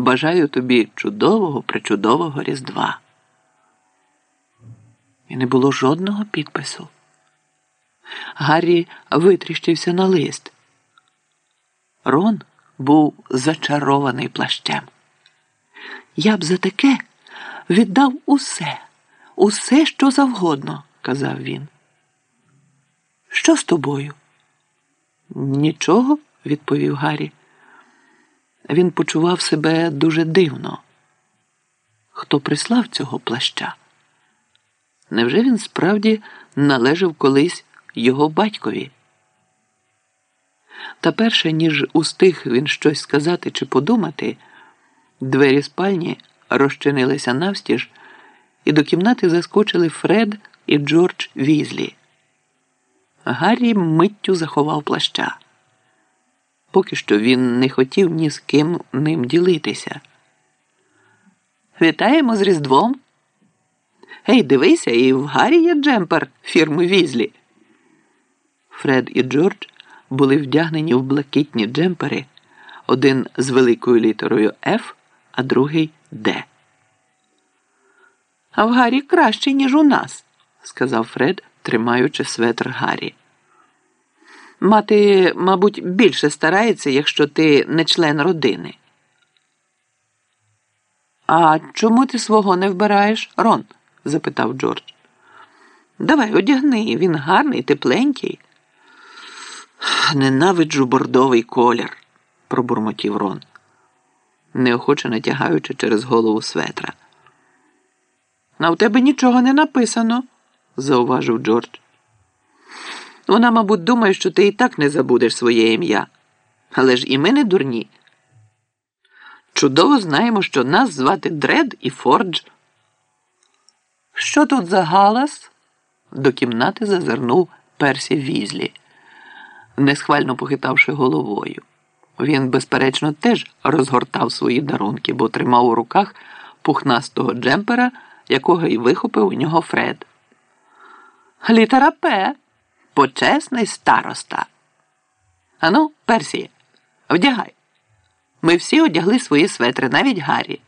Бажаю тобі чудового, причудового Різдва. І не було жодного підпису. Гаррі витріщився на лист. Рон був зачарований плащем. Я б за таке віддав усе, усе, що завгодно, казав він. Що з тобою? Нічого, відповів Гаррі. Він почував себе дуже дивно. Хто прислав цього плаща? Невже він справді належав колись його батькові? Та перше, ніж устиг він щось сказати чи подумати, двері спальні розчинилися навстіж, і до кімнати заскочили Фред і Джордж Візлі. Гаррі миттю заховав плаща. Поки що він не хотів ні з ким ним ділитися. Вітаємо з Різдвом. Гей, дивися, і в Гаррі є джемпер фірми Візлі. Фред і Джордж були вдягнені в блакитні джемпери, один з великою літерою Ф, а другий Д. А в Гаррі краще, ніж у нас, сказав Фред, тримаючи светр Гаррі. Мати, мабуть, більше старається, якщо ти не член родини. А чому ти свого не вбираєш, Рон? запитав Джордж. Давай одягни, він гарний, тепленький. Ненавиджу бордовий колір, пробурмотів Рон, неохоче натягаючи через голову светра. На у тебе нічого не написано, зауважив Джордж. Вона, мабуть, думає, що ти і так не забудеш своє ім'я. Але ж і ми не дурні. Чудово знаємо, що нас звати Дред і Фордж. Що тут за галас? До кімнати зазирнув Персі Візлі, несхвально похитавши головою. Він, безперечно, теж розгортав свої дарунки, бо тримав у руках пухнастого джемпера, якого й вихопив у нього Фред. Літера П. Почесний староста. Ану, Персі, вдягай. Ми всі одягли свої светри, навіть Гаррі.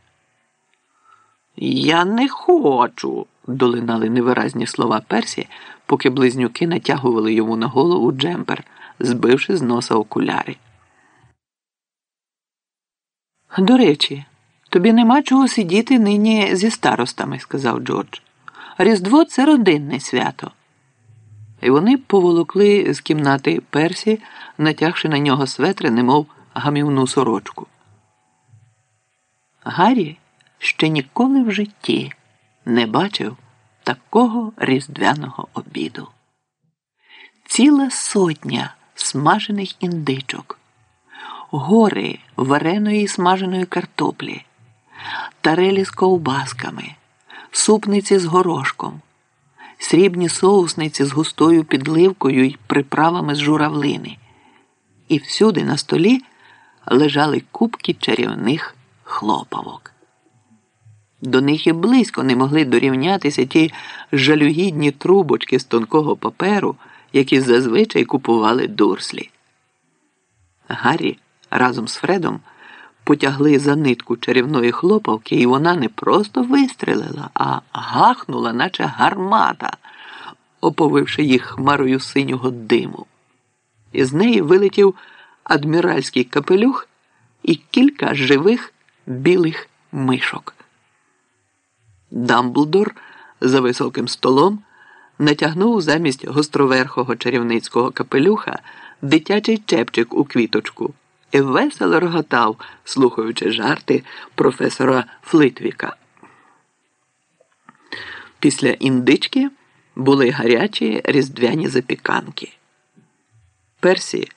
Я не хочу, долинали невиразні слова Персі, поки близнюки натягували йому на голову джемпер, збивши з носа окуляри. До речі, тобі нема чого сидіти нині зі старостами, сказав Джордж. Різдво це родинне свято. І вони поволокли з кімнати Персі, натягши на нього светри, немов гамівну сорочку. Гаррі ще ніколи в житті не бачив такого різдвяного обіду. Ціла сотня смажених індичок, гори вареної смаженої картоплі, тарелі з ковбасками, супниці з горошком, срібні соусниці з густою підливкою й приправами з журавлини. І всюди на столі лежали кубки чарівних хлопавок. До них і близько не могли дорівнятися ті жалюгідні трубочки з тонкого паперу, які зазвичай купували дурслі. Гаррі разом з Фредом потягли за нитку чарівної хлопавки, і вона не просто вистрелила, а гахнула, наче гармата, оповивши їх хмарою синього диму. Із неї вилетів адміральський капелюх і кілька живих білих мишок. Дамблдор за високим столом натягнув замість гостроверхого чарівницького капелюха дитячий чепчик у квіточку і весело роготав, слухаючи жарти професора Флитвіка. Після індички були гарячі різдвяні запіканки. Персі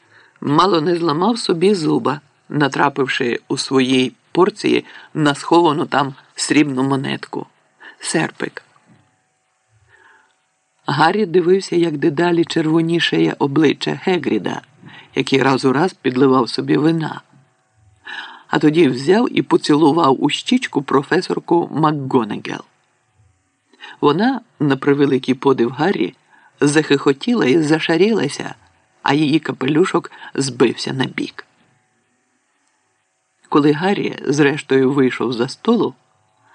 мало не зламав собі зуба, натрапивши у своїй порції на сховану там срібну монетку серпик. Гаррі дивився, як дедалі червонішає обличчя Гегріда, який раз у раз підливав собі вина. А тоді взяв і поцілував у щічку професорку МакГонегел. Вона, на превеликий подив Гаррі, захихотіла і зашарілася, а її капелюшок збився на бік. Коли Гаррі, зрештою, вийшов за столу,